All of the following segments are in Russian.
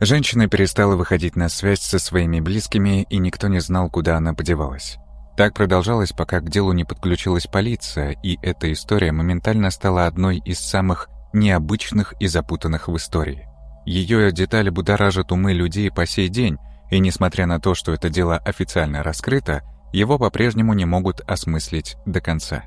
Женщина перестала выходить на связь со своими близкими, и никто не знал, куда она подевалась. Так продолжалось, пока к делу не подключилась полиция, и эта история моментально стала одной из самых необычных и запутанных в истории. Ее детали будоражат умы людей по сей день, и несмотря на то, что это дело официально раскрыто, его по-прежнему не могут осмыслить до конца.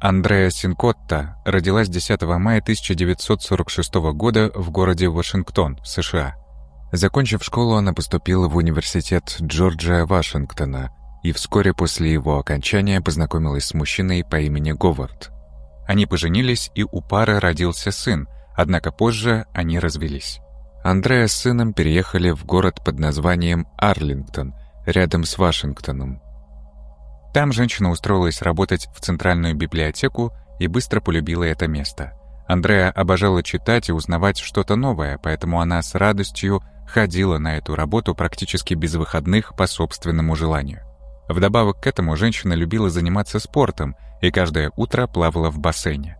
Андреа Синкотта родилась 10 мая 1946 года в городе Вашингтон, США. Закончив школу, она поступила в университет Джорджия Вашингтона и вскоре после его окончания познакомилась с мужчиной по имени Говард. Они поженились, и у пары родился сын, однако позже они развелись. Андреа с сыном переехали в город под названием Арлингтон, рядом с Вашингтоном. Там женщина устроилась работать в центральную библиотеку и быстро полюбила это место. Андреа обожала читать и узнавать что-то новое, поэтому она с радостью ходила на эту работу практически без выходных по собственному желанию. Вдобавок к этому женщина любила заниматься спортом и каждое утро плавала в бассейне.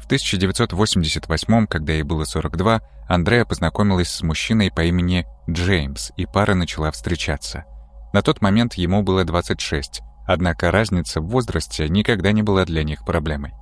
В 1988, когда ей было 42, Андреа познакомилась с мужчиной по имени Джеймс, и пара начала встречаться. На тот момент ему было 26, Однако разница в возрасте никогда не была для них проблемой.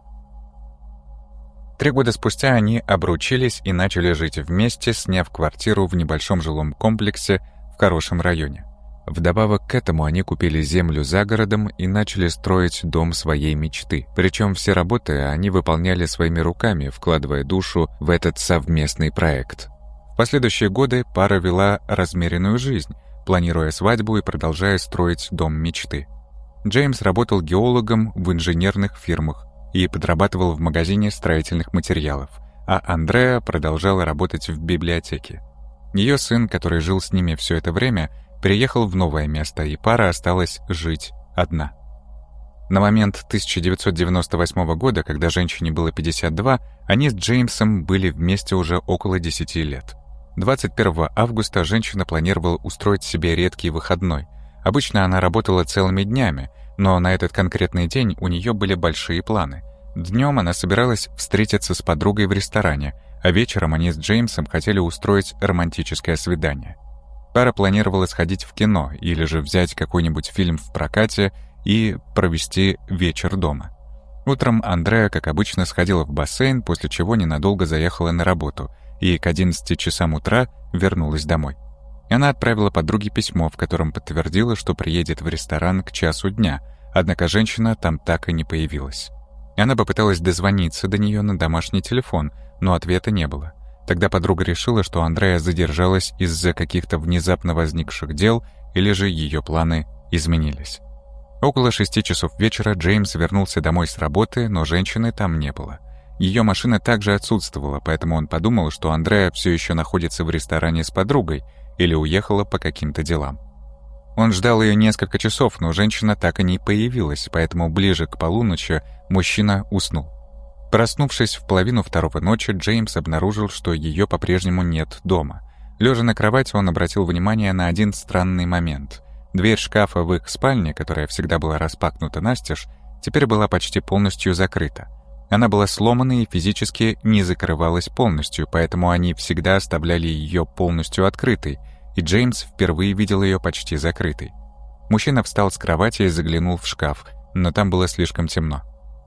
Три года спустя они обручились и начали жить вместе, сняв квартиру в небольшом жилом комплексе в хорошем районе. Вдобавок к этому они купили землю за городом и начали строить дом своей мечты. Причем все работы они выполняли своими руками, вкладывая душу в этот совместный проект. В последующие годы пара вела размеренную жизнь, планируя свадьбу и продолжая строить дом мечты. Джеймс работал геологом в инженерных фирмах и подрабатывал в магазине строительных материалов, а Андреа продолжала работать в библиотеке. Ее сын, который жил с ними все это время, переехал в новое место, и пара осталась жить одна. На момент 1998 года, когда женщине было 52, они с Джеймсом были вместе уже около 10 лет. 21 августа женщина планировала устроить себе редкий выходной, Обычно она работала целыми днями, но на этот конкретный день у нее были большие планы. Днем она собиралась встретиться с подругой в ресторане, а вечером они с Джеймсом хотели устроить романтическое свидание. Пара планировала сходить в кино или же взять какой-нибудь фильм в прокате и провести вечер дома. Утром Андреа, как обычно, сходила в бассейн, после чего ненадолго заехала на работу и к 11 часам утра вернулась домой. Она отправила подруге письмо, в котором подтвердила, что приедет в ресторан к часу дня, однако женщина там так и не появилась. Она попыталась дозвониться до нее на домашний телефон, но ответа не было. Тогда подруга решила, что Андрея задержалась из-за каких-то внезапно возникших дел или же ее планы изменились. Около шести часов вечера Джеймс вернулся домой с работы, но женщины там не было. Ее машина также отсутствовала, поэтому он подумал, что Андрея все еще находится в ресторане с подругой или уехала по каким-то делам. Он ждал ее несколько часов, но женщина так и не появилась, поэтому ближе к полуночи мужчина уснул. Проснувшись в половину второго ночи, Джеймс обнаружил, что ее по-прежнему нет дома. Лежа на кровати, он обратил внимание на один странный момент. Дверь шкафа в их спальне, которая всегда была распахнута настежь, теперь была почти полностью закрыта. Она была сломана и физически не закрывалась полностью, поэтому они всегда оставляли ее полностью открытой, и Джеймс впервые видел ее почти закрытой. Мужчина встал с кровати и заглянул в шкаф, но там было слишком темно.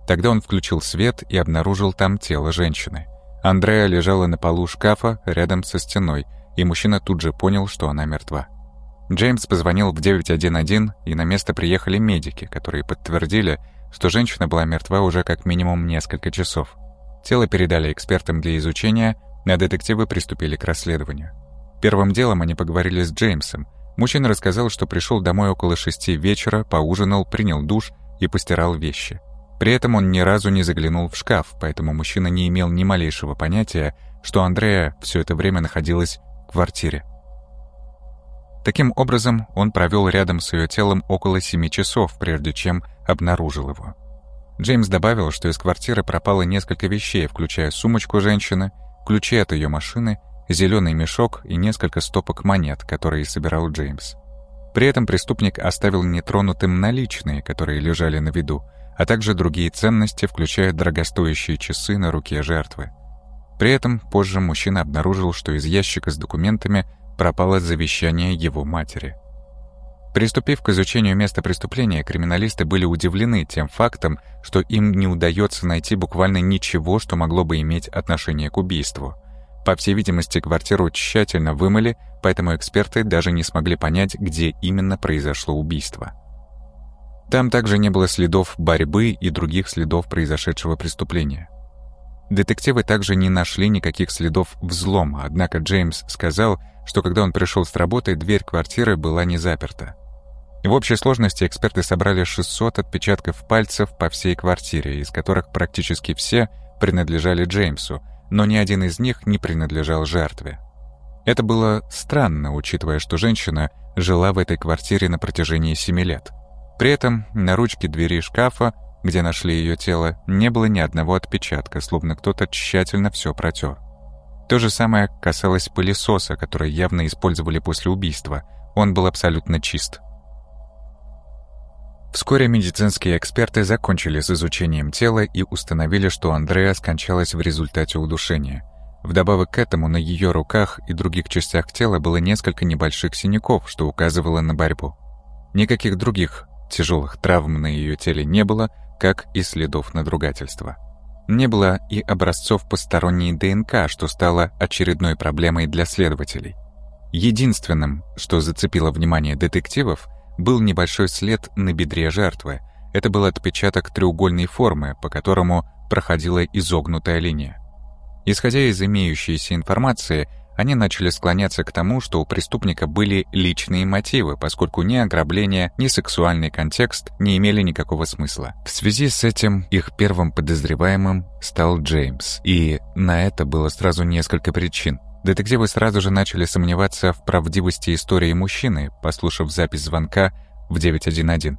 Тогда он включил свет и обнаружил там тело женщины. Андреа лежала на полу шкафа рядом со стеной, и мужчина тут же понял, что она мертва. Джеймс позвонил в 911, и на место приехали медики, которые подтвердили, что женщина была мертва уже как минимум несколько часов. Тело передали экспертам для изучения, а детективы приступили к расследованию. Первым делом они поговорили с Джеймсом. Мужчина рассказал, что пришел домой около шести вечера, поужинал, принял душ и постирал вещи. При этом он ни разу не заглянул в шкаф, поэтому мужчина не имел ни малейшего понятия, что Андрея все это время находилась в квартире. Таким образом, он провел рядом с ее телом около семи часов, прежде чем обнаружил его. Джеймс добавил, что из квартиры пропало несколько вещей, включая сумочку женщины, ключи от ее машины, зеленый мешок и несколько стопок монет, которые собирал Джеймс. При этом преступник оставил нетронутым наличные, которые лежали на виду, а также другие ценности, включая дорогостоящие часы на руке жертвы. При этом позже мужчина обнаружил, что из ящика с документами пропало завещание его матери. Приступив к изучению места преступления, криминалисты были удивлены тем фактом, что им не удается найти буквально ничего, что могло бы иметь отношение к убийству. По всей видимости, квартиру тщательно вымыли, поэтому эксперты даже не смогли понять, где именно произошло убийство. Там также не было следов борьбы и других следов произошедшего преступления. Детективы также не нашли никаких следов взлома, однако Джеймс сказал, что когда он пришел с работы, дверь квартиры была не заперта. В общей сложности эксперты собрали 600 отпечатков пальцев по всей квартире, из которых практически все принадлежали Джеймсу, но ни один из них не принадлежал жертве. Это было странно, учитывая, что женщина жила в этой квартире на протяжении 7 лет. При этом на ручке двери шкафа, где нашли ее тело, не было ни одного отпечатка, словно кто-то тщательно все протер. То же самое касалось пылесоса, который явно использовали после убийства. Он был абсолютно чист. Вскоре медицинские эксперты закончили с изучением тела и установили, что Андреа скончалась в результате удушения. Вдобавок к этому на ее руках и других частях тела было несколько небольших синяков, что указывало на борьбу. Никаких других Тяжелых травм на ее теле не было, как и следов надругательства. Не было и образцов посторонней ДНК, что стало очередной проблемой для следователей. Единственным, что зацепило внимание детективов, был небольшой след на бедре жертвы. Это был отпечаток треугольной формы, по которому проходила изогнутая линия. Исходя из имеющейся информации, они начали склоняться к тому, что у преступника были личные мотивы, поскольку ни ограбление, ни сексуальный контекст не имели никакого смысла. В связи с этим их первым подозреваемым стал Джеймс, и на это было сразу несколько причин. Детективы сразу же начали сомневаться в правдивости истории мужчины, послушав запись звонка в 911.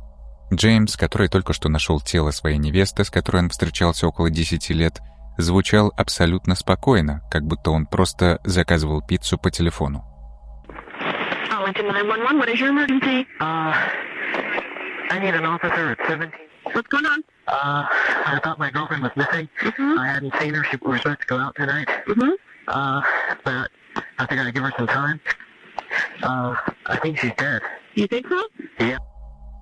Джеймс, который только что нашел тело своей невесты, с которой он встречался около 10 лет, звучал абсолютно спокойно, как будто он просто заказывал пиццу по телефону. Uh. Mm-hmm. Mm-hmm. Uh. Uh.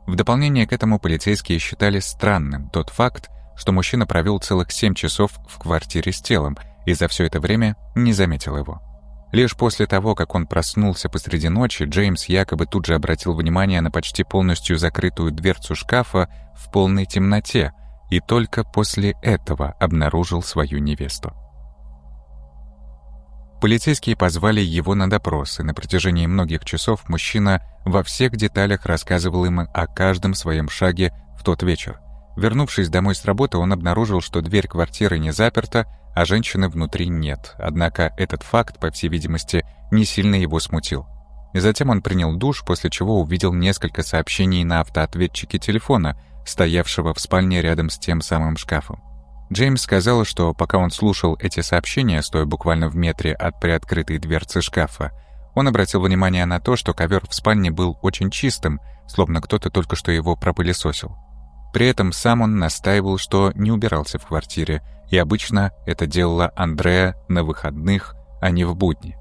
В дополнение к этому полицейские считали странным тот факт, что мужчина провел целых семь часов в квартире с телом и за все это время не заметил его. Лишь после того, как он проснулся посреди ночи, Джеймс якобы тут же обратил внимание на почти полностью закрытую дверцу шкафа в полной темноте и только после этого обнаружил свою невесту. Полицейские позвали его на допрос, и на протяжении многих часов мужчина во всех деталях рассказывал им о каждом своем шаге в тот вечер. Вернувшись домой с работы, он обнаружил, что дверь квартиры не заперта, а женщины внутри нет. Однако этот факт, по всей видимости, не сильно его смутил. И затем он принял душ, после чего увидел несколько сообщений на автоответчике телефона, стоявшего в спальне рядом с тем самым шкафом. Джеймс сказал, что пока он слушал эти сообщения, стоя буквально в метре от приоткрытой дверцы шкафа, он обратил внимание на то, что ковер в спальне был очень чистым, словно кто-то только что его пропылесосил. При этом сам он настаивал, что не убирался в квартире, и обычно это делала Андреа на выходных, а не в будни.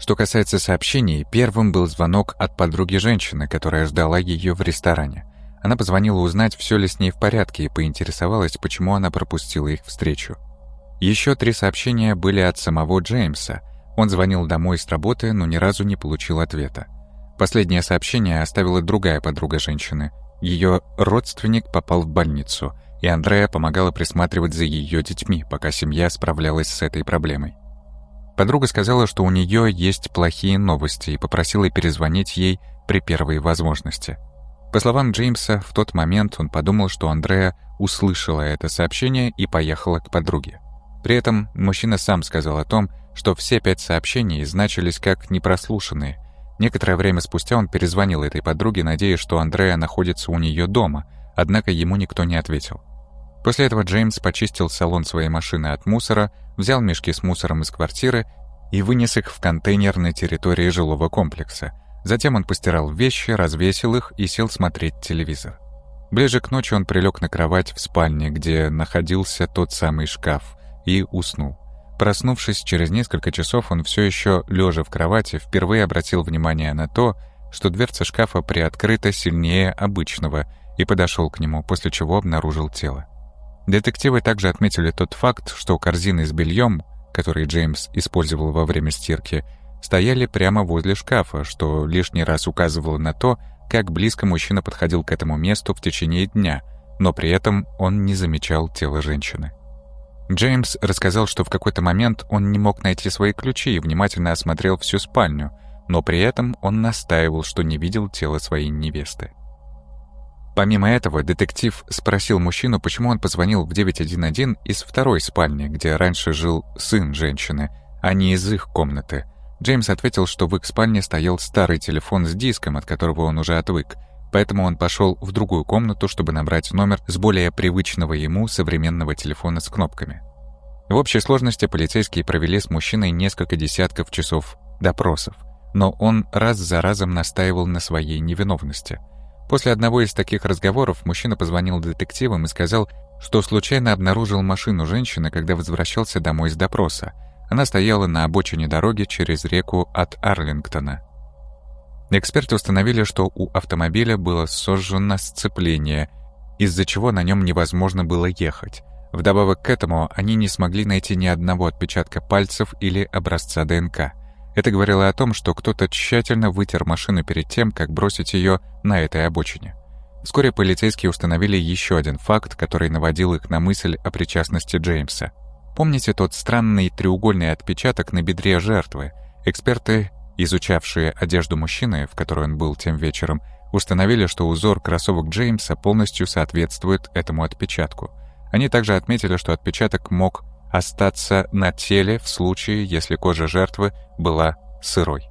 Что касается сообщений, первым был звонок от подруги женщины, которая ждала ее в ресторане. Она позвонила узнать, все ли с ней в порядке, и поинтересовалась, почему она пропустила их встречу. Еще три сообщения были от самого Джеймса. Он звонил домой с работы, но ни разу не получил ответа. Последнее сообщение оставила другая подруга женщины, ее родственник попал в больницу, и Андрея помогала присматривать за ее детьми, пока семья справлялась с этой проблемой. Подруга сказала, что у нее есть плохие новости и попросила перезвонить ей при первой возможности. По словам Джеймса, в тот момент он подумал, что Андрея услышала это сообщение и поехала к подруге. При этом мужчина сам сказал о том, что все пять сообщений значились как непрослушанные, Некоторое время спустя он перезвонил этой подруге, надеясь, что Андреа находится у нее дома, однако ему никто не ответил. После этого Джеймс почистил салон своей машины от мусора, взял мешки с мусором из квартиры и вынес их в контейнер на территории жилого комплекса. Затем он постирал вещи, развесил их и сел смотреть телевизор. Ближе к ночи он прилег на кровать в спальне, где находился тот самый шкаф, и уснул. Проснувшись через несколько часов, он все еще, лежа в кровати, впервые обратил внимание на то, что дверца шкафа приоткрыта сильнее обычного, и подошел к нему, после чего обнаружил тело. Детективы также отметили тот факт, что корзины с бельем, которые Джеймс использовал во время стирки, стояли прямо возле шкафа, что лишний раз указывало на то, как близко мужчина подходил к этому месту в течение дня, но при этом он не замечал тело женщины. Джеймс рассказал, что в какой-то момент он не мог найти свои ключи и внимательно осмотрел всю спальню, но при этом он настаивал, что не видел тело своей невесты. Помимо этого, детектив спросил мужчину, почему он позвонил в 911 из второй спальни, где раньше жил сын женщины, а не из их комнаты. Джеймс ответил, что в их спальне стоял старый телефон с диском, от которого он уже отвык, поэтому он пошел в другую комнату, чтобы набрать номер с более привычного ему современного телефона с кнопками. В общей сложности полицейские провели с мужчиной несколько десятков часов допросов, но он раз за разом настаивал на своей невиновности – После одного из таких разговоров мужчина позвонил детективам и сказал, что случайно обнаружил машину женщины, когда возвращался домой с допроса. Она стояла на обочине дороги через реку от Арлингтона. Эксперты установили, что у автомобиля было сожжено сцепление, из-за чего на нем невозможно было ехать. Вдобавок к этому они не смогли найти ни одного отпечатка пальцев или образца ДНК. Это говорило о том, что кто-то тщательно вытер машину перед тем, как бросить ее на этой обочине. Вскоре полицейские установили еще один факт, который наводил их на мысль о причастности Джеймса. Помните тот странный треугольный отпечаток на бедре жертвы? Эксперты, изучавшие одежду мужчины, в которой он был тем вечером, установили, что узор кроссовок Джеймса полностью соответствует этому отпечатку. Они также отметили, что отпечаток мог остаться на теле в случае, если кожа жертвы была сырой.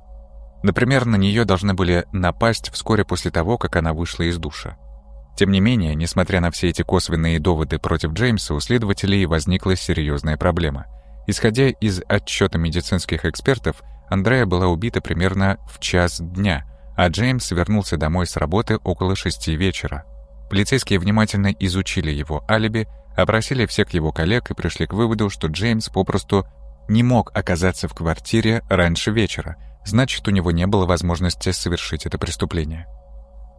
Например, на нее должны были напасть вскоре после того, как она вышла из душа. Тем не менее, несмотря на все эти косвенные доводы против Джеймса, у следователей возникла серьезная проблема. Исходя из отчета медицинских экспертов, Андрея была убита примерно в час дня, а Джеймс вернулся домой с работы около шести вечера. Полицейские внимательно изучили его алиби, опросили всех его коллег и пришли к выводу, что Джеймс попросту не мог оказаться в квартире раньше вечера, значит, у него не было возможности совершить это преступление.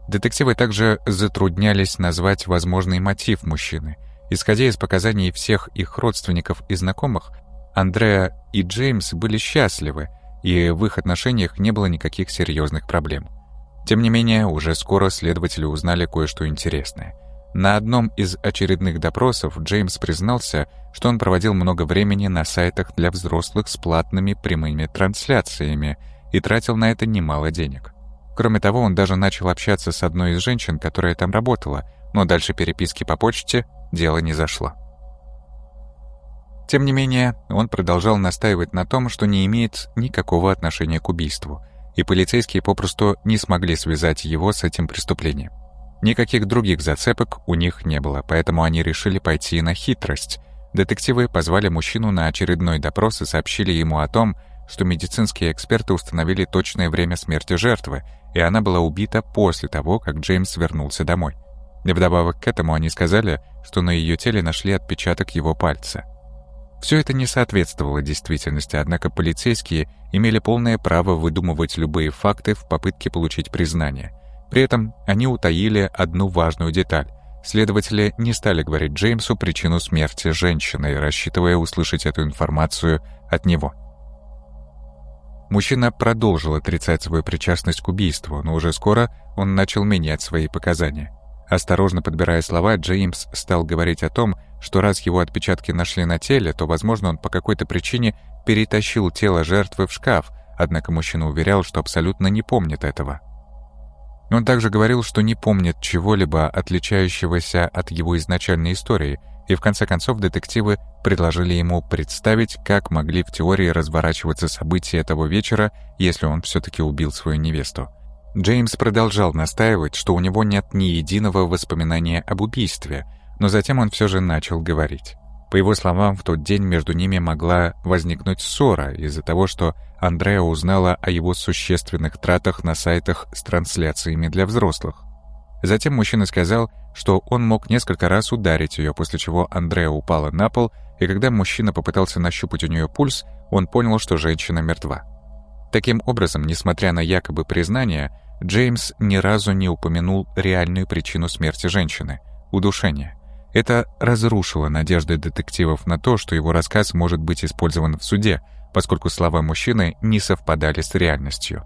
Детективы также затруднялись назвать возможный мотив мужчины. Исходя из показаний всех их родственников и знакомых, Андреа и Джеймс были счастливы, и в их отношениях не было никаких серьезных проблем. Тем не менее, уже скоро следователи узнали кое-что интересное – на одном из очередных допросов Джеймс признался, что он проводил много времени на сайтах для взрослых с платными прямыми трансляциями и тратил на это немало денег. Кроме того, он даже начал общаться с одной из женщин, которая там работала, но дальше переписки по почте дело не зашло. Тем не менее, он продолжал настаивать на том, что не имеет никакого отношения к убийству, и полицейские попросту не смогли связать его с этим преступлением. Никаких других зацепок у них не было, поэтому они решили пойти на хитрость. Детективы позвали мужчину на очередной допрос и сообщили ему о том, что медицинские эксперты установили точное время смерти жертвы, и она была убита после того, как Джеймс вернулся домой. Вдобавок к этому они сказали, что на ее теле нашли отпечаток его пальца. Все это не соответствовало действительности, однако полицейские имели полное право выдумывать любые факты в попытке получить признание. При этом они утаили одну важную деталь. Следователи не стали говорить Джеймсу причину смерти женщины, рассчитывая услышать эту информацию от него. Мужчина продолжил отрицать свою причастность к убийству, но уже скоро он начал менять свои показания. Осторожно подбирая слова, Джеймс стал говорить о том, что раз его отпечатки нашли на теле, то, возможно, он по какой-то причине перетащил тело жертвы в шкаф, однако мужчина уверял, что абсолютно не помнит этого. Он также говорил, что не помнит чего-либо отличающегося от его изначальной истории, и в конце концов детективы предложили ему представить, как могли в теории разворачиваться события этого вечера, если он все-таки убил свою невесту. Джеймс продолжал настаивать, что у него нет ни единого воспоминания об убийстве, но затем он все же начал говорить. По его словам, в тот день между ними могла возникнуть ссора из-за того, что Андреа узнала о его существенных тратах на сайтах с трансляциями для взрослых. Затем мужчина сказал, что он мог несколько раз ударить ее, после чего Андреа упала на пол, и когда мужчина попытался нащупать у нее пульс, он понял, что женщина мертва. Таким образом, несмотря на якобы признание, Джеймс ни разу не упомянул реальную причину смерти женщины – удушение. Это разрушило надежды детективов на то, что его рассказ может быть использован в суде, поскольку слова мужчины не совпадали с реальностью.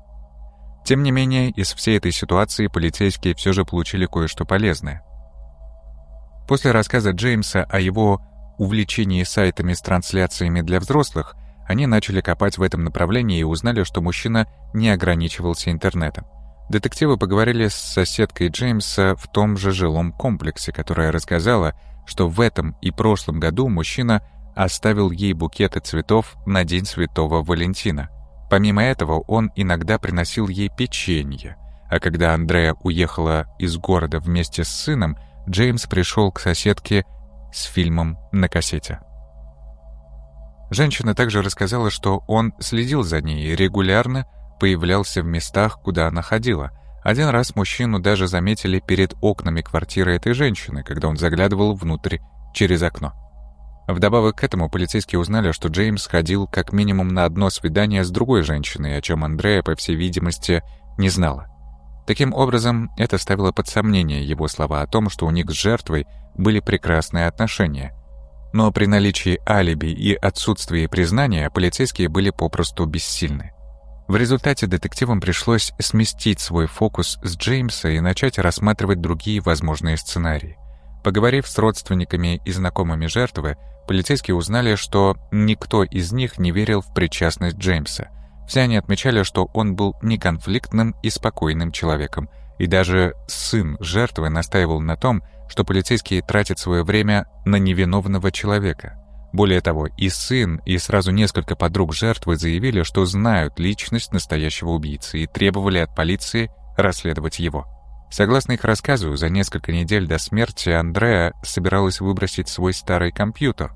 Тем не менее, из всей этой ситуации полицейские все же получили кое-что полезное. После рассказа Джеймса о его увлечении сайтами с трансляциями для взрослых, они начали копать в этом направлении и узнали, что мужчина не ограничивался интернетом. Детективы поговорили с соседкой Джеймса в том же жилом комплексе, которая рассказала, что в этом и прошлом году мужчина оставил ей букеты цветов на День Святого Валентина. Помимо этого, он иногда приносил ей печенье, а когда Андрея уехала из города вместе с сыном, Джеймс пришел к соседке с фильмом на кассете. Женщина также рассказала, что он следил за ней регулярно появлялся в местах, куда она ходила. Один раз мужчину даже заметили перед окнами квартиры этой женщины, когда он заглядывал внутрь через окно. Вдобавок к этому полицейские узнали, что Джеймс ходил как минимум на одно свидание с другой женщиной, о чем Андрея, по всей видимости, не знала. Таким образом, это ставило под сомнение его слова о том, что у них с жертвой были прекрасные отношения. Но при наличии алиби и отсутствии признания полицейские были попросту бессильны. В результате детективам пришлось сместить свой фокус с Джеймса и начать рассматривать другие возможные сценарии. Поговорив с родственниками и знакомыми жертвы, полицейские узнали, что никто из них не верил в причастность Джеймса – все они отмечали, что он был неконфликтным и спокойным человеком, и даже сын жертвы настаивал на том, что полицейские тратят свое время на невиновного человека. Более того, и сын, и сразу несколько подруг жертвы заявили, что знают личность настоящего убийцы и требовали от полиции расследовать его. Согласно их рассказу, за несколько недель до смерти Андреа собиралась выбросить свой старый компьютер,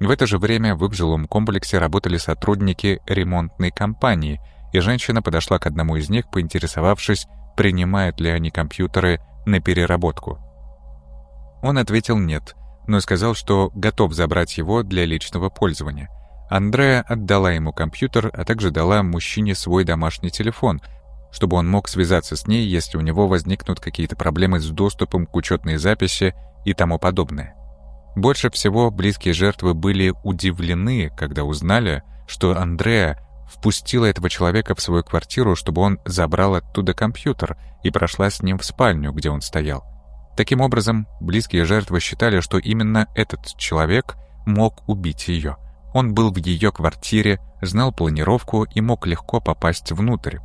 в это же время в их жилом комплексе работали сотрудники ремонтной компании, и женщина подошла к одному из них, поинтересовавшись, принимают ли они компьютеры на переработку. Он ответил «нет», но сказал, что готов забрать его для личного пользования. Андреа отдала ему компьютер, а также дала мужчине свой домашний телефон, чтобы он мог связаться с ней, если у него возникнут какие-то проблемы с доступом к учетной записи и тому подобное. Больше всего близкие жертвы были удивлены, когда узнали, что Андреа впустила этого человека в свою квартиру, чтобы он забрал оттуда компьютер и прошла с ним в спальню, где он стоял. Таким образом, близкие жертвы считали, что именно этот человек мог убить ее. Он был в ее квартире, знал планировку и мог легко попасть внутрь,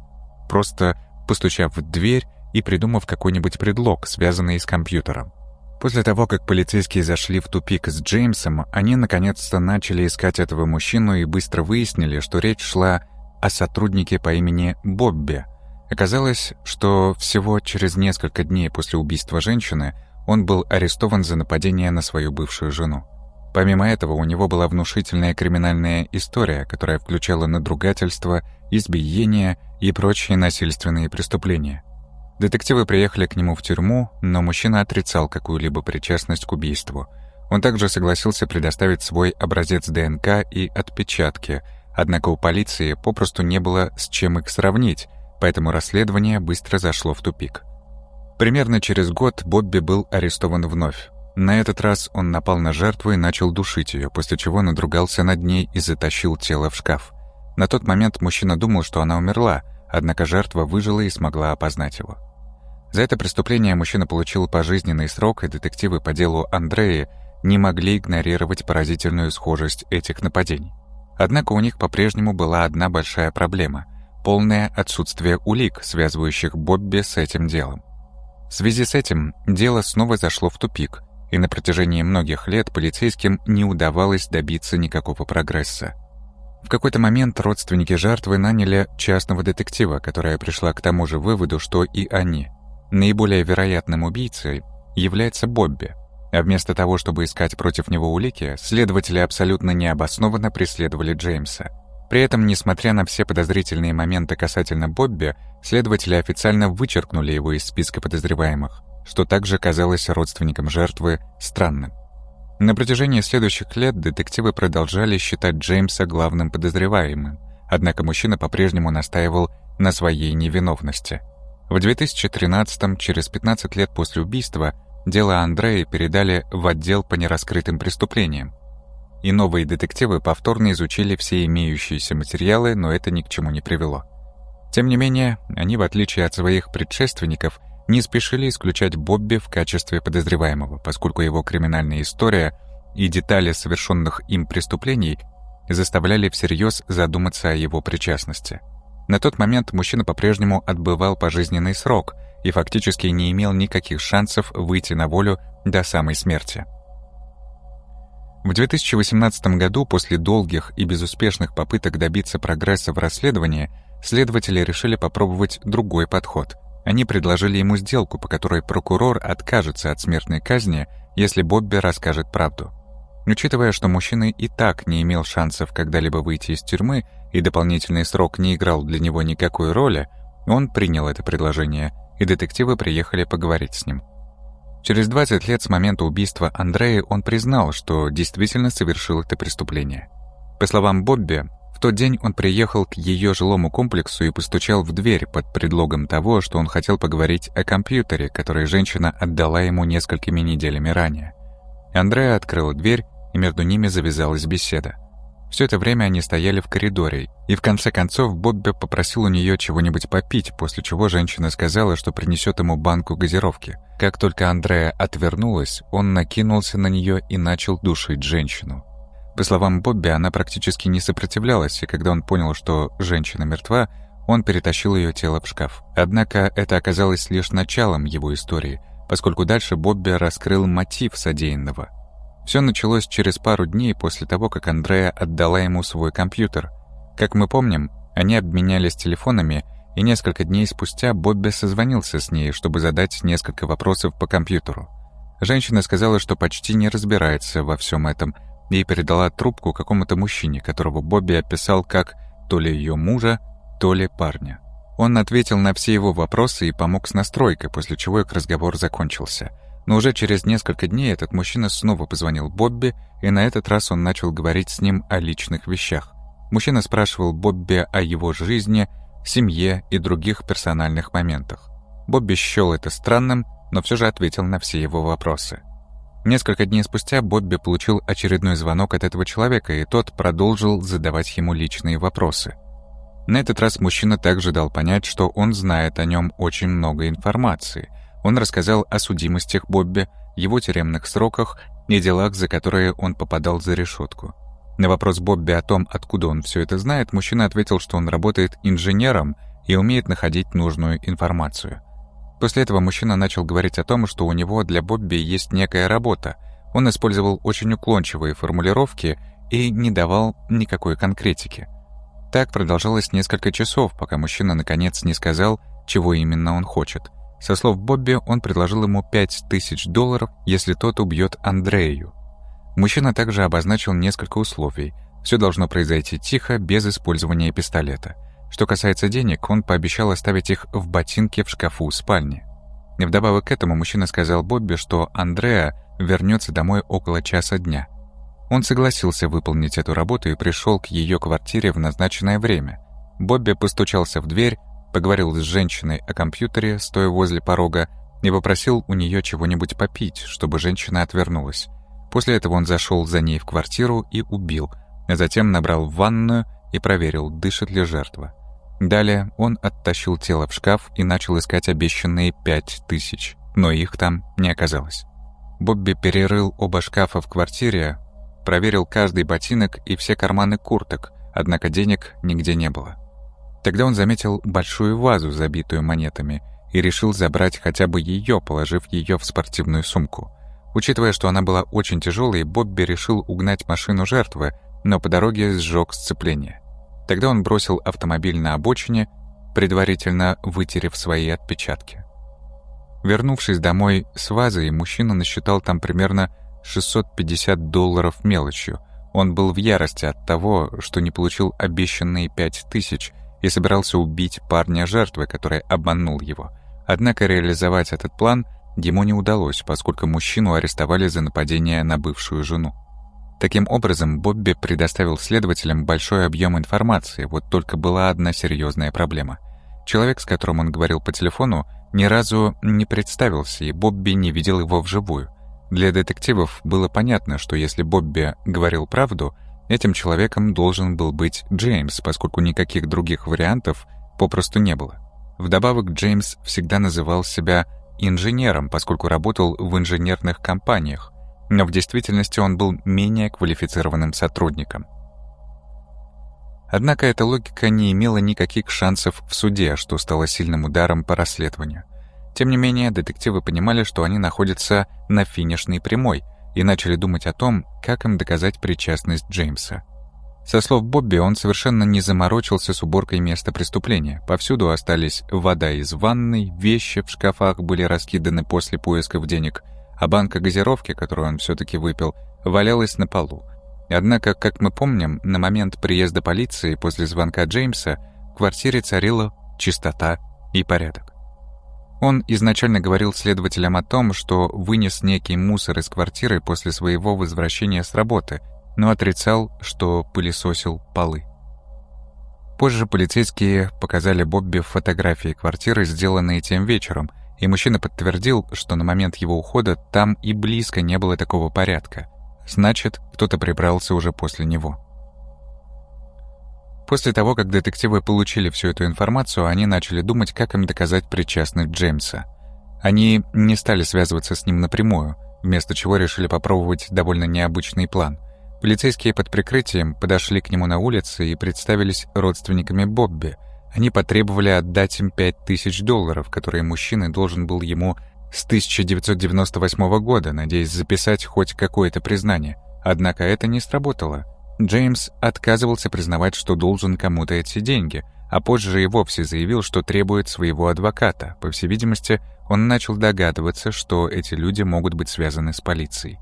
просто постучав в дверь и придумав какой-нибудь предлог, связанный с компьютером. После того, как полицейские зашли в тупик с Джеймсом, они наконец-то начали искать этого мужчину и быстро выяснили, что речь шла о сотруднике по имени Бобби. Оказалось, что всего через несколько дней после убийства женщины он был арестован за нападение на свою бывшую жену. Помимо этого, у него была внушительная криминальная история, которая включала надругательство, избиение и прочие насильственные преступления. Детективы приехали к нему в тюрьму, но мужчина отрицал какую-либо причастность к убийству. Он также согласился предоставить свой образец ДНК и отпечатки, однако у полиции попросту не было с чем их сравнить, поэтому расследование быстро зашло в тупик. Примерно через год Бобби был арестован вновь. На этот раз он напал на жертву и начал душить ее, после чего надругался над ней и затащил тело в шкаф. На тот момент мужчина думал, что она умерла, однако жертва выжила и смогла опознать его. За это преступление мужчина получил пожизненный срок, и детективы по делу Андрея не могли игнорировать поразительную схожесть этих нападений. Однако у них по-прежнему была одна большая проблема – полное отсутствие улик, связывающих Бобби с этим делом. В связи с этим дело снова зашло в тупик, и на протяжении многих лет полицейским не удавалось добиться никакого прогресса. В какой-то момент родственники жертвы наняли частного детектива, которая пришла к тому же выводу, что и они – Наиболее вероятным убийцей является Бобби, а вместо того, чтобы искать против него улики, следователи абсолютно необоснованно преследовали Джеймса. При этом, несмотря на все подозрительные моменты касательно Бобби, следователи официально вычеркнули его из списка подозреваемых, что также казалось родственникам жертвы странным. На протяжении следующих лет детективы продолжали считать Джеймса главным подозреваемым, однако мужчина по-прежнему настаивал на своей невиновности. В 2013 через 15 лет после убийства, дело Андрея передали в отдел по нераскрытым преступлениям. И новые детективы повторно изучили все имеющиеся материалы, но это ни к чему не привело. Тем не менее, они, в отличие от своих предшественников, не спешили исключать Бобби в качестве подозреваемого, поскольку его криминальная история и детали совершенных им преступлений заставляли всерьез задуматься о его причастности. На тот момент мужчина по-прежнему отбывал пожизненный срок и фактически не имел никаких шансов выйти на волю до самой смерти. В 2018 году, после долгих и безуспешных попыток добиться прогресса в расследовании, следователи решили попробовать другой подход – они предложили ему сделку, по которой прокурор откажется от смертной казни, если Бобби расскажет правду. Учитывая, что мужчина и так не имел шансов когда-либо выйти из тюрьмы и дополнительный срок не играл для него никакой роли, он принял это предложение, и детективы приехали поговорить с ним. Через 20 лет с момента убийства Андрея он признал, что действительно совершил это преступление. По словам Бобби, в тот день он приехал к ее жилому комплексу и постучал в дверь под предлогом того, что он хотел поговорить о компьютере, который женщина отдала ему несколькими неделями ранее. Андреа открыла дверь, и между ними завязалась беседа. Все это время они стояли в коридоре, и в конце концов Бобби попросил у нее чего-нибудь попить, после чего женщина сказала, что принесет ему банку газировки. Как только Андреа отвернулась, он накинулся на нее и начал душить женщину. По словам Бобби, она практически не сопротивлялась, и когда он понял, что женщина мертва, он перетащил ее тело в шкаф. Однако это оказалось лишь началом его истории, поскольку дальше Бобби раскрыл мотив содеянного. Все началось через пару дней после того, как Андрея отдала ему свой компьютер. Как мы помним, они обменялись телефонами, и несколько дней спустя Бобби созвонился с ней, чтобы задать несколько вопросов по компьютеру. Женщина сказала, что почти не разбирается во всем этом – и передала трубку какому-то мужчине, которого Бобби описал как то ли ее мужа, то ли парня. Он ответил на все его вопросы и помог с настройкой, после чего их разговор закончился. Но уже через несколько дней этот мужчина снова позвонил Бобби, и на этот раз он начал говорить с ним о личных вещах. Мужчина спрашивал Бобби о его жизни, семье и других персональных моментах. Бобби счел это странным, но все же ответил на все его вопросы. Несколько дней спустя Бобби получил очередной звонок от этого человека, и тот продолжил задавать ему личные вопросы. На этот раз мужчина также дал понять, что он знает о нем очень много информации. Он рассказал о судимостях Бобби, его тюремных сроках и делах, за которые он попадал за решетку. На вопрос Бобби о том, откуда он все это знает, мужчина ответил, что он работает инженером и умеет находить нужную информацию. После этого мужчина начал говорить о том, что у него для Бобби есть некая работа. Он использовал очень уклончивые формулировки и не давал никакой конкретики. Так продолжалось несколько часов, пока мужчина наконец не сказал, чего именно он хочет. Со слов Бобби, он предложил ему 5000 долларов, если тот убьет Андрею. Мужчина также обозначил несколько условий. Все должно произойти тихо, без использования пистолета – что касается денег, он пообещал оставить их в ботинке в шкафу спальни. И вдобавок к этому мужчина сказал Бобби, что Андреа вернется домой около часа дня. Он согласился выполнить эту работу и пришел к ее квартире в назначенное время. Бобби постучался в дверь, поговорил с женщиной о компьютере, стоя возле порога, и попросил у нее чего-нибудь попить, чтобы женщина отвернулась. После этого он зашел за ней в квартиру и убил, а затем набрал в ванную и проверил, дышит ли жертва. Далее он оттащил тело в шкаф и начал искать обещанные пять тысяч, но их там не оказалось. Бобби перерыл оба шкафа в квартире, проверил каждый ботинок и все карманы курток, однако денег нигде не было. Тогда он заметил большую вазу, забитую монетами, и решил забрать хотя бы ее, положив ее в спортивную сумку. Учитывая, что она была очень тяжелой, Бобби решил угнать машину жертвы, но по дороге сжег сцепление. Тогда он бросил автомобиль на обочине, предварительно вытерев свои отпечатки. Вернувшись домой с вазой, мужчина насчитал там примерно 650 долларов мелочью. Он был в ярости от того, что не получил обещанные 5000 и собирался убить парня жертвы, который обманул его. Однако реализовать этот план ему не удалось, поскольку мужчину арестовали за нападение на бывшую жену. Таким образом, Бобби предоставил следователям большой объем информации, вот только была одна серьезная проблема. Человек, с которым он говорил по телефону, ни разу не представился, и Бобби не видел его вживую. Для детективов было понятно, что если Бобби говорил правду, этим человеком должен был быть Джеймс, поскольку никаких других вариантов попросту не было. Вдобавок, Джеймс всегда называл себя инженером, поскольку работал в инженерных компаниях, но в действительности он был менее квалифицированным сотрудником. Однако эта логика не имела никаких шансов в суде, что стало сильным ударом по расследованию. Тем не менее, детективы понимали, что они находятся на финишной прямой и начали думать о том, как им доказать причастность Джеймса. Со слов Бобби, он совершенно не заморочился с уборкой места преступления. Повсюду остались вода из ванной, вещи в шкафах были раскиданы после поисков денег, а банка газировки, которую он все-таки выпил, валялась на полу. Однако, как мы помним, на момент приезда полиции после звонка Джеймса в квартире царила чистота и порядок. Он изначально говорил следователям о том, что вынес некий мусор из квартиры после своего возвращения с работы – но отрицал, что пылесосил полы. Позже полицейские показали Бобби фотографии квартиры, сделанные тем вечером, и мужчина подтвердил, что на момент его ухода там и близко не было такого порядка. Значит, кто-то прибрался уже после него. После того, как детективы получили всю эту информацию, они начали думать, как им доказать причастность Джеймса. Они не стали связываться с ним напрямую, вместо чего решили попробовать довольно необычный план – Полицейские под прикрытием подошли к нему на улице и представились родственниками Бобби. Они потребовали отдать им 5000 долларов, которые мужчина должен был ему с 1998 года, надеясь записать хоть какое-то признание. Однако это не сработало. Джеймс отказывался признавать, что должен кому-то эти деньги, а позже и вовсе заявил, что требует своего адвоката. По всей видимости, он начал догадываться, что эти люди могут быть связаны с полицией.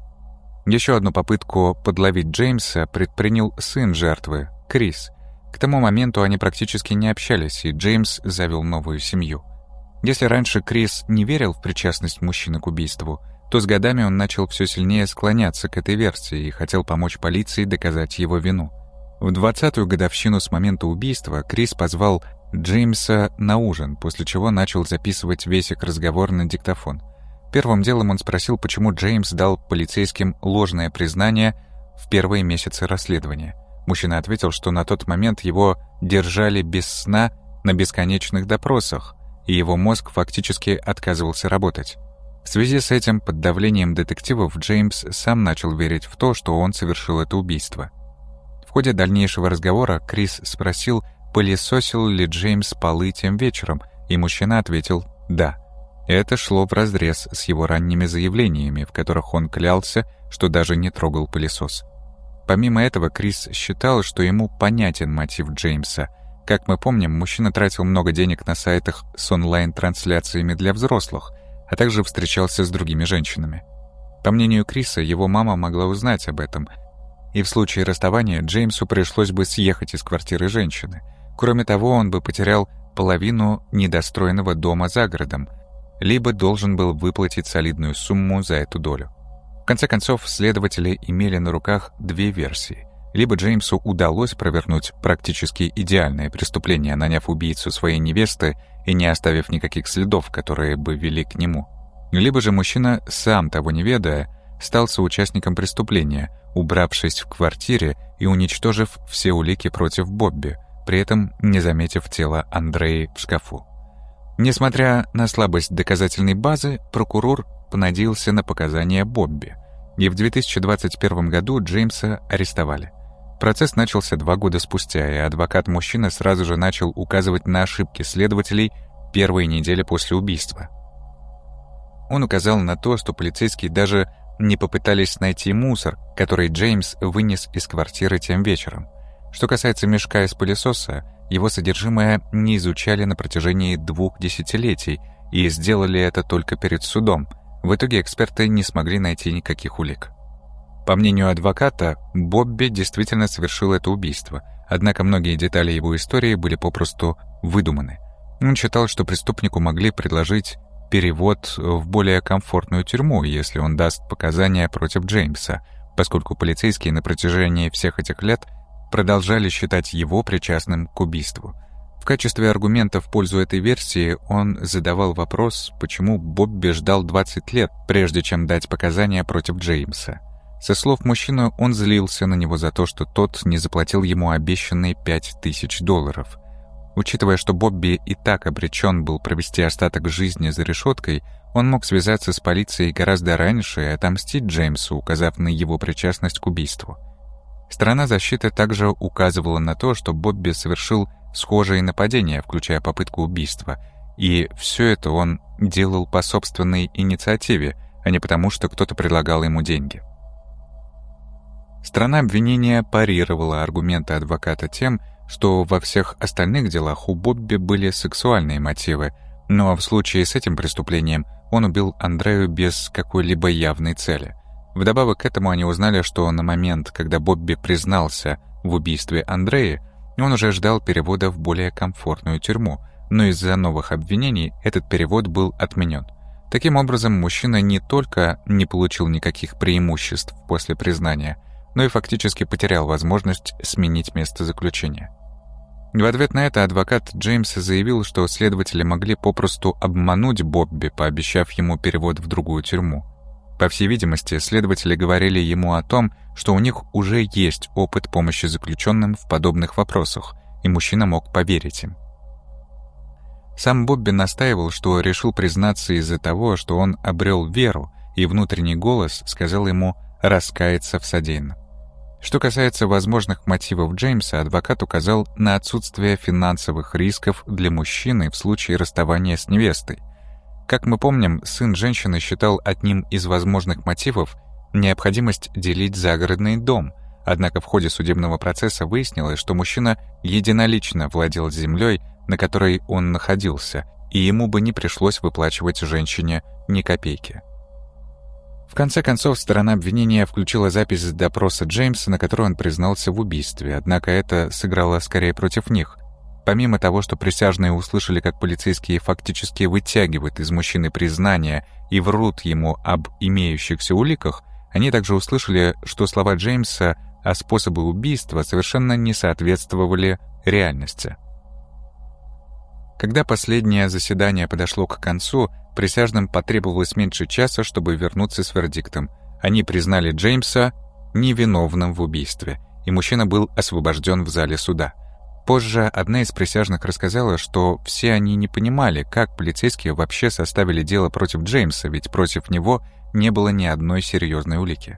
Еще одну попытку подловить Джеймса предпринял сын жертвы, Крис. К тому моменту они практически не общались, и Джеймс завел новую семью. Если раньше Крис не верил в причастность мужчины к убийству, то с годами он начал все сильнее склоняться к этой версии и хотел помочь полиции доказать его вину. В 20-ю годовщину с момента убийства Крис позвал Джеймса на ужин, после чего начал записывать весь их разговор на диктофон – Первым делом он спросил, почему Джеймс дал полицейским ложное признание в первые месяцы расследования. Мужчина ответил, что на тот момент его держали без сна на бесконечных допросах, и его мозг фактически отказывался работать. В связи с этим, под давлением детективов, Джеймс сам начал верить в то, что он совершил это убийство. В ходе дальнейшего разговора Крис спросил, пылесосил ли Джеймс полы тем вечером, и мужчина ответил «да». Это шло вразрез с его ранними заявлениями, в которых он клялся, что даже не трогал пылесос. Помимо этого, Крис считал, что ему понятен мотив Джеймса. Как мы помним, мужчина тратил много денег на сайтах с онлайн-трансляциями для взрослых, а также встречался с другими женщинами. По мнению Криса, его мама могла узнать об этом, и в случае расставания Джеймсу пришлось бы съехать из квартиры женщины. Кроме того, он бы потерял половину недостроенного дома за городом, либо должен был выплатить солидную сумму за эту долю. В конце концов, следователи имели на руках две версии. Либо Джеймсу удалось провернуть практически идеальное преступление, наняв убийцу своей невесты и не оставив никаких следов, которые бы вели к нему. Либо же мужчина, сам того не ведая, стал соучастником преступления, убравшись в квартире и уничтожив все улики против Бобби, при этом не заметив тело Андреи в шкафу. Несмотря на слабость доказательной базы, прокурор понадеялся на показания Бобби, и в 2021 году Джеймса арестовали. Процесс начался два года спустя, и адвокат мужчины сразу же начал указывать на ошибки следователей первые недели после убийства. Он указал на то, что полицейские даже не попытались найти мусор, который Джеймс вынес из квартиры тем вечером. Что касается мешка из пылесоса, его содержимое не изучали на протяжении двух десятилетий и сделали это только перед судом. В итоге эксперты не смогли найти никаких улик. По мнению адвоката, Бобби действительно совершил это убийство, однако многие детали его истории были попросту выдуманы. Он считал, что преступнику могли предложить перевод в более комфортную тюрьму, если он даст показания против Джеймса, поскольку полицейские на протяжении всех этих лет продолжали считать его причастным к убийству. В качестве аргумента в пользу этой версии он задавал вопрос, почему Бобби ждал 20 лет, прежде чем дать показания против Джеймса. Со слов мужчины, он злился на него за то, что тот не заплатил ему обещанные 5000 долларов. Учитывая, что Бобби и так обречен был провести остаток жизни за решеткой, он мог связаться с полицией гораздо раньше и отомстить Джеймсу, указав на его причастность к убийству. Сторона защиты также указывала на то, что Бобби совершил схожие нападения, включая попытку убийства, и все это он делал по собственной инициативе, а не потому, что кто-то предлагал ему деньги. Страна обвинения парировала аргументы адвоката тем, что во всех остальных делах у Бобби были сексуальные мотивы, но в случае с этим преступлением он убил Андрею без какой-либо явной цели. Вдобавок к этому они узнали, что на момент, когда Бобби признался в убийстве Андрея, он уже ждал перевода в более комфортную тюрьму, но из-за новых обвинений этот перевод был отменен. Таким образом, мужчина не только не получил никаких преимуществ после признания, но и фактически потерял возможность сменить место заключения. В ответ на это адвокат Джеймса заявил, что следователи могли попросту обмануть Бобби, пообещав ему перевод в другую тюрьму. По всей видимости, следователи говорили ему о том, что у них уже есть опыт помощи заключенным в подобных вопросах, и мужчина мог поверить им. Сам Бобби настаивал, что решил признаться из-за того, что он обрел веру, и внутренний голос сказал ему раскаяться в содеянном. Что касается возможных мотивов Джеймса, адвокат указал на отсутствие финансовых рисков для мужчины в случае расставания с невестой. Как мы помним, сын женщины считал одним из возможных мотивов необходимость делить загородный дом, однако в ходе судебного процесса выяснилось, что мужчина единолично владел землей, на которой он находился, и ему бы не пришлось выплачивать женщине ни копейки. В конце концов, сторона обвинения включила запись допроса Джеймса, на которой он признался в убийстве, однако это сыграло скорее против них. Помимо того, что присяжные услышали, как полицейские фактически вытягивают из мужчины признания и врут ему об имеющихся уликах, они также услышали, что слова Джеймса о способе убийства совершенно не соответствовали реальности. Когда последнее заседание подошло к концу, Присяжным потребовалось меньше часа, чтобы вернуться с вердиктом. Они признали Джеймса невиновным в убийстве, и мужчина был освобожден в зале суда. Позже одна из присяжных рассказала, что все они не понимали, как полицейские вообще составили дело против Джеймса, ведь против него не было ни одной серьезной улики.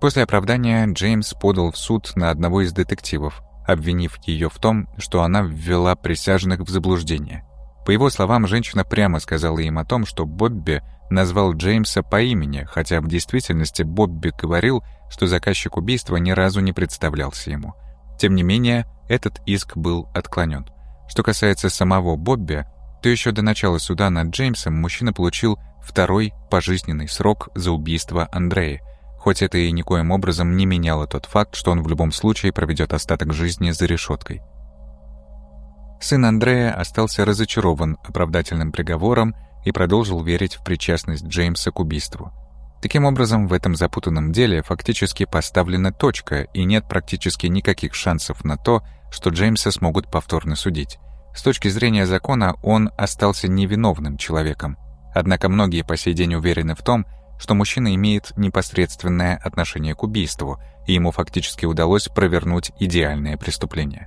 После оправдания Джеймс подал в суд на одного из детективов, обвинив ее в том, что она ввела присяжных в заблуждение. По его словам, женщина прямо сказала им о том, что Бобби назвал Джеймса по имени, хотя в действительности Бобби говорил, что заказчик убийства ни разу не представлялся ему. Тем не менее, этот иск был отклонен. Что касается самого Бобби, то еще до начала суда над Джеймсом мужчина получил второй пожизненный срок за убийство Андрея, хоть это и никоим образом не меняло тот факт, что он в любом случае проведет остаток жизни за решеткой. Сын Андрея остался разочарован оправдательным приговором и продолжил верить в причастность Джеймса к убийству. Таким образом, в этом запутанном деле фактически поставлена точка, и нет практически никаких шансов на то, что Джеймса смогут повторно судить. С точки зрения закона он остался невиновным человеком. Однако многие по сей день уверены в том, что мужчина имеет непосредственное отношение к убийству, и ему фактически удалось провернуть идеальное преступление.